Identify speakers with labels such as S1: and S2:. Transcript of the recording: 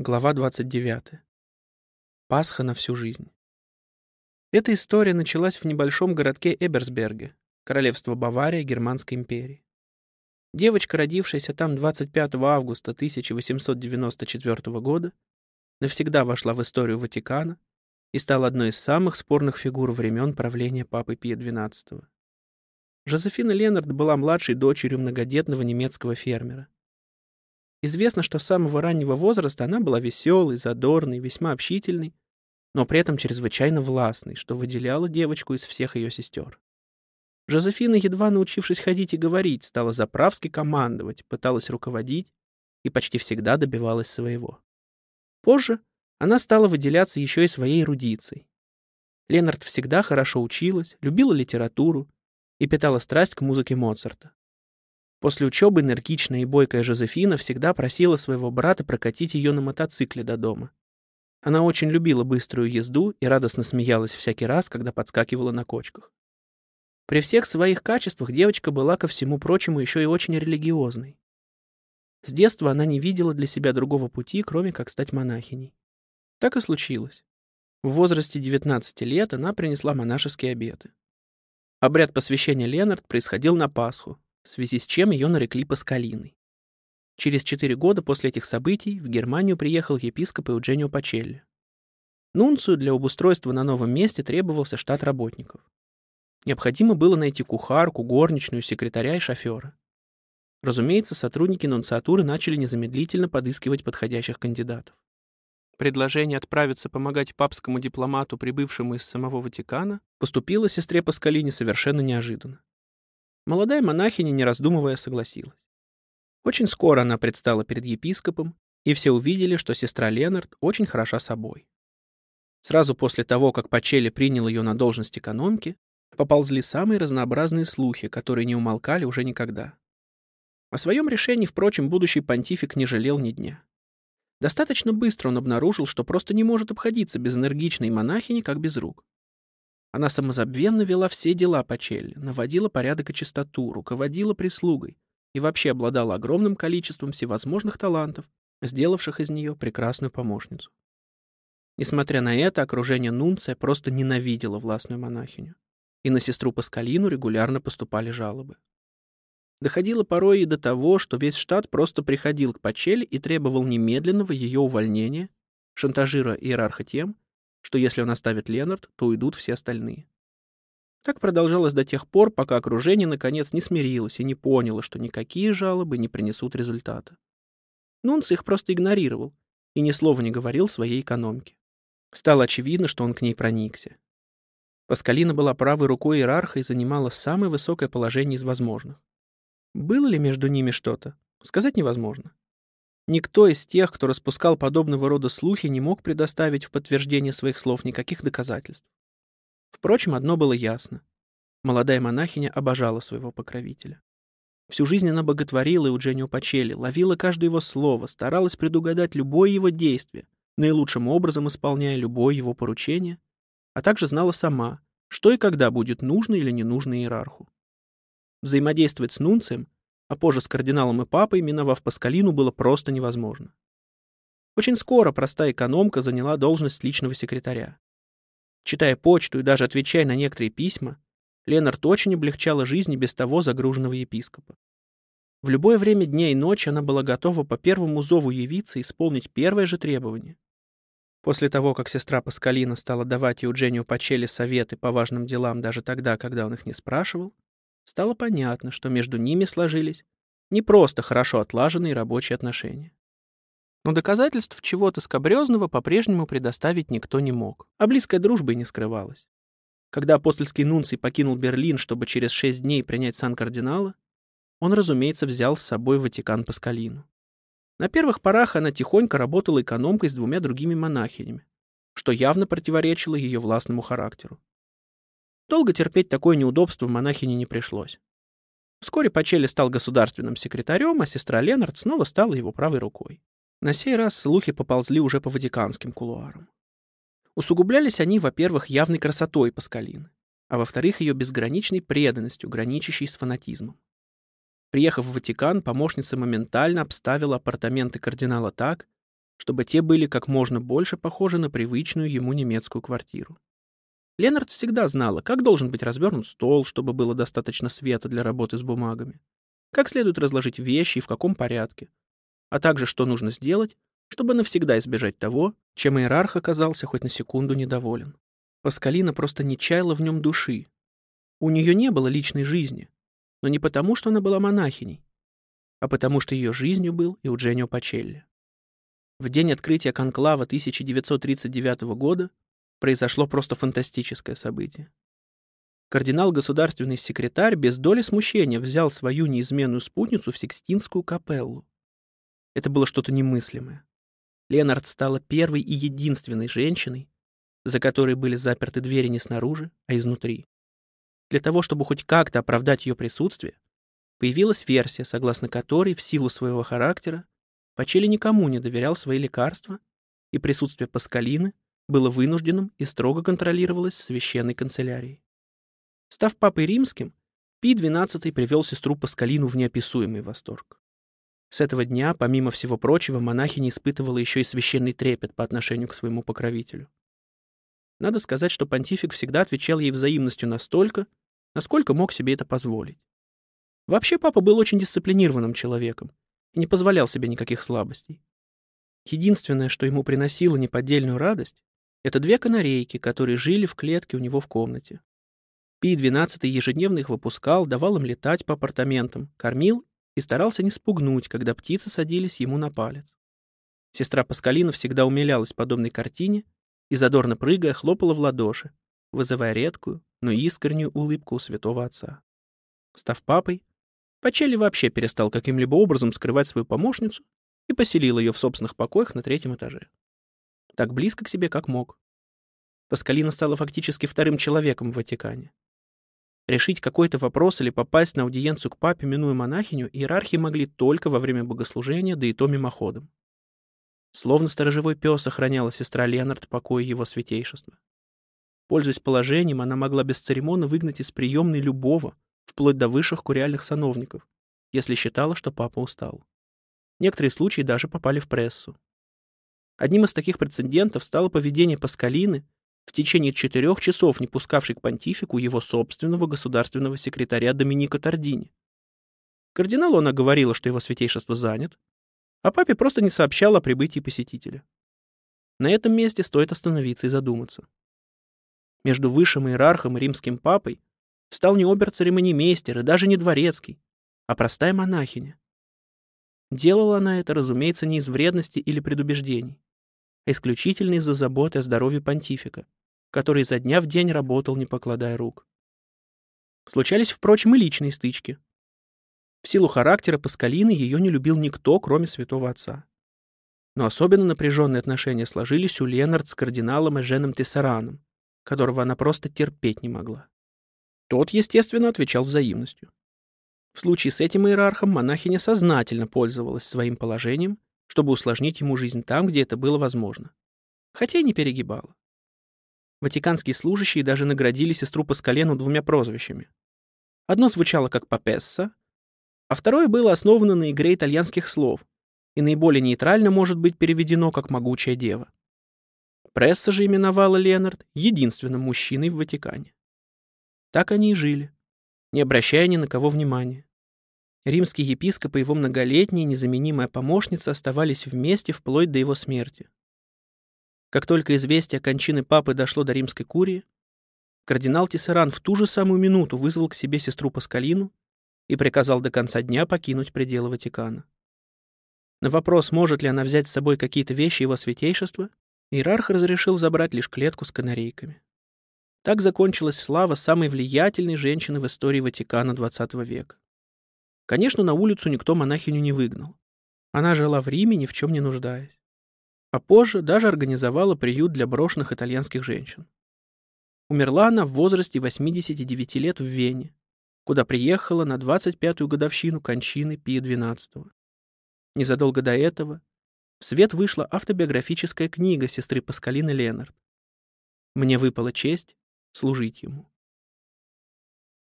S1: Глава 29. Пасха на всю жизнь. Эта история началась в небольшом городке Эберсберге, королевство Бавария Германской империи. Девочка, родившаяся там 25 августа 1894 года, навсегда вошла в историю Ватикана и стала одной из самых спорных фигур времен правления Папы Пия XII. Жозефина Ленард была младшей дочерью многодетного немецкого фермера. Известно, что с самого раннего возраста она была веселой, задорной, весьма общительной, но при этом чрезвычайно властной, что выделяло девочку из всех ее сестер. Жозефина, едва научившись ходить и говорить, стала заправски командовать, пыталась руководить и почти всегда добивалась своего. Позже она стала выделяться еще и своей эрудицией. Ленард всегда хорошо училась, любила литературу и питала страсть к музыке Моцарта. После учебы энергичная и бойкая Жозефина всегда просила своего брата прокатить ее на мотоцикле до дома. Она очень любила быструю езду и радостно смеялась всякий раз, когда подскакивала на кочках. При всех своих качествах девочка была, ко всему прочему, еще и очень религиозной. С детства она не видела для себя другого пути, кроме как стать монахиней. Так и случилось. В возрасте 19 лет она принесла монашеские обеты. Обряд посвящения Ленард происходил на Пасху, в связи с чем ее нарекли Паскалиной. Через четыре года после этих событий в Германию приехал епископ Eugenio Пачелли. Нунцию для обустройства на новом месте требовался штат работников. Необходимо было найти кухарку, горничную, секретаря и шофера. Разумеется, сотрудники нунциатуры начали незамедлительно подыскивать подходящих кандидатов. Предложение отправиться помогать папскому дипломату, прибывшему из самого Ватикана, поступило сестре Паскалине совершенно неожиданно. Молодая монахиня, не раздумывая, согласилась. Очень скоро она предстала перед епископом, и все увидели, что сестра Ленард очень хороша собой. Сразу после того, как Пачели принял ее на должность экономки, поползли самые разнообразные слухи, которые не умолкали уже никогда. О своем решении, впрочем, будущий понтифик не жалел ни дня. Достаточно быстро он обнаружил, что просто не может обходиться без энергичной монахини, как без рук. Она самозабвенно вела все дела по Челли, наводила порядок и чистоту, руководила прислугой и вообще обладала огромным количеством всевозможных талантов, сделавших из нее прекрасную помощницу. Несмотря на это, окружение Нунция просто ненавидело властную монахиню, и на сестру Паскалину регулярно поступали жалобы. Доходило порой и до того, что весь штат просто приходил к Пачель и требовал немедленного ее увольнения, шантажируя иерарха тем, что если он оставит Ленард, то уйдут все остальные. Так продолжалось до тех пор, пока окружение наконец не смирилось и не поняло, что никакие жалобы не принесут результата. Нунц их просто игнорировал и ни слова не говорил своей экономке. Стало очевидно, что он к ней проникся. Паскалина была правой рукой иерарха и занимала самое высокое положение из возможных. Было ли между ними что-то? Сказать невозможно. Никто из тех, кто распускал подобного рода слухи, не мог предоставить в подтверждение своих слов никаких доказательств. Впрочем, одно было ясно. Молодая монахиня обожала своего покровителя. Всю жизнь она боготворила Eugenio Пачели, ловила каждое его слово, старалась предугадать любое его действие, наилучшим образом исполняя любое его поручение, а также знала сама, что и когда будет нужно или не нужно иерарху. Взаимодействовать с нунцием а позже с кардиналом и папой, миновав Паскалину, было просто невозможно. Очень скоро простая экономка заняла должность личного секретаря. Читая почту и даже отвечая на некоторые письма, Ленард очень облегчала жизнь без того загруженного епископа. В любое время дня и ночи она была готова по первому зову явиться и исполнить первое же требование. После того, как сестра Паскалина стала давать Евгению Пачели советы по важным делам даже тогда, когда он их не спрашивал, стало понятно, что между ними сложились не просто хорошо отлаженные рабочие отношения. Но доказательств чего-то скобрезного по-прежнему предоставить никто не мог, а близкая дружба и не скрывалась. Когда апостольский нунций покинул Берлин, чтобы через шесть дней принять сан кардинала, он, разумеется, взял с собой Ватикан Паскалину. На первых порах она тихонько работала экономкой с двумя другими монахинями, что явно противоречило ее властному характеру. Долго терпеть такое неудобство монахине не пришлось. Вскоре Пачели стал государственным секретарем, а сестра Ленард снова стала его правой рукой. На сей раз слухи поползли уже по ватиканским кулуарам. Усугублялись они, во-первых, явной красотой Паскалины, а во-вторых, ее безграничной преданностью, граничащей с фанатизмом. Приехав в Ватикан, помощница моментально обставила апартаменты кардинала так, чтобы те были как можно больше похожи на привычную ему немецкую квартиру. Ленард всегда знала, как должен быть развернут стол, чтобы было достаточно света для работы с бумагами, как следует разложить вещи и в каком порядке, а также что нужно сделать, чтобы навсегда избежать того, чем иерарх оказался хоть на секунду недоволен. Паскалина просто не чаяла в нем души. У нее не было личной жизни, но не потому, что она была монахиней, а потому, что ее жизнью был и у Дженнио Пачелли. В день открытия конклава 1939 года произошло просто фантастическое событие. Кардинал-государственный секретарь без доли смущения взял свою неизменную спутницу в Сикстинскую капеллу. Это было что-то немыслимое. Ленард стала первой и единственной женщиной, за которой были заперты двери не снаружи, а изнутри. Для того, чтобы хоть как-то оправдать ее присутствие, появилась версия, согласно которой в силу своего характера Пачели никому не доверял свои лекарства, и присутствие Паскалины было вынужденным и строго контролировалось священной канцелярией. Став папой римским, Пий XII привел сестру Паскалину в неописуемый восторг. С этого дня, помимо всего прочего, монахиня испытывала еще и священный трепет по отношению к своему покровителю. Надо сказать, что понтифик всегда отвечал ей взаимностью настолько, насколько мог себе это позволить. Вообще папа был очень дисциплинированным человеком и не позволял себе никаких слабостей. Единственное, что ему приносило неподдельную радость, это две канарейки, которые жили в клетке у него в комнате. Пи XII ежедневно их выпускал, давал им летать по апартаментам, кормил и старался не спугнуть, когда птицы садились ему на палец. Сестра Паскалина всегда умилялась подобной картине и, задорно прыгая, хлопала в ладоши, вызывая редкую, но искреннюю улыбку у святого отца. Став папой, Пачелли вообще перестал каким-либо образом скрывать свою помощницу и поселил ее в собственных покоях на третьем этаже. Так близко к себе, как мог. Паскалина стала фактически вторым человеком в Ватикане. Решить какой-то вопрос или попасть на аудиенцию к папе, минуя монахиню, иерархи могли только во время богослужения, да и то мимоходом. Словно сторожевой пес охраняла сестра Леонард покой его святейшества. Пользуясь положением, она могла бесцеремонно выгнать из приемной любого, вплоть до высших куриальных сановников, если считала, что папа устал. Некоторые случаи даже попали в прессу. Одним из таких прецедентов стало поведение Паскалины в течение четырех часов не пускавший к понтифику его собственного государственного секретаря Доминика Тардини. Кардиналу она говорила, что его святейшество занят, а папе просто не сообщал о прибытии посетителя. На этом месте стоит остановиться и задуматься. Между высшим иерархом и римским папой встал не обер-церемонимейстер и даже не дворецкий, а простая монахиня. Делала она это, разумеется, не из вредности или предубеждений, исключительно из-за заботы о здоровье понтифика, который изо дня в день работал, не покладая рук. Случались, впрочем, и личные стычки. В силу характера Паскалины ее не любил никто, кроме святого отца. Но особенно напряженные отношения сложились у Ленард с кардиналом Эженом Тессараном, которого она просто терпеть не могла. Тот, естественно, отвечал взаимностью. В случае с этим иерархом монахиня сознательно пользовалась своим положением, чтобы усложнить ему жизнь там, где это было возможно. Хотя и не перегибала. Ватиканские служащие даже наградили сестру Паскалену двумя прозвищами. Одно звучало как «папесса», а второе было основано на игре итальянских слов и наиболее нейтрально может быть переведено как «могучая дева». Пресса же именовала Ленард единственным мужчиной в Ватикане. Так они и жили, не обращая ни на кого внимания. Римский епископ и его многолетняя незаменимая помощница оставались вместе вплоть до его смерти. Как только известие о кончине папы дошло до римской курии, кардинал Тессеран в ту же самую минуту вызвал к себе сестру Паскалину и приказал до конца дня покинуть пределы Ватикана. На вопрос, может ли она взять с собой какие-то вещи его святейшества, иерарх разрешил забрать лишь клетку с канарейками. Так закончилась слава самой влиятельной женщины в истории Ватикана XX века. Конечно, на улицу никто монахиню не выгнал. Она жила в Риме, ни в чем не нуждаясь а позже даже организовала приют для брошенных итальянских женщин. Умерла она в возрасте 89 лет в Вене, куда приехала на 25-ю годовщину кончины Пия XII. Незадолго до этого в свет вышла автобиографическая книга сестры Паскалины Ленард. Мне выпала честь служить ему.